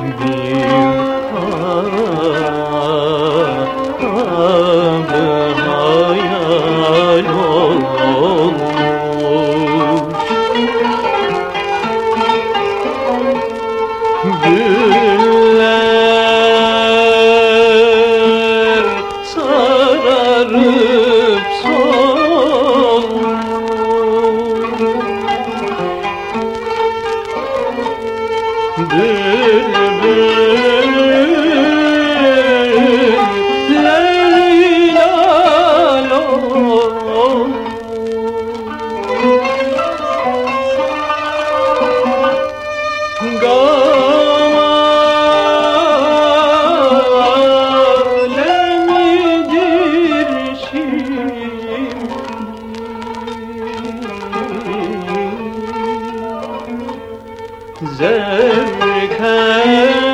bir kara Bülbül 人未开。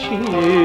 şimdi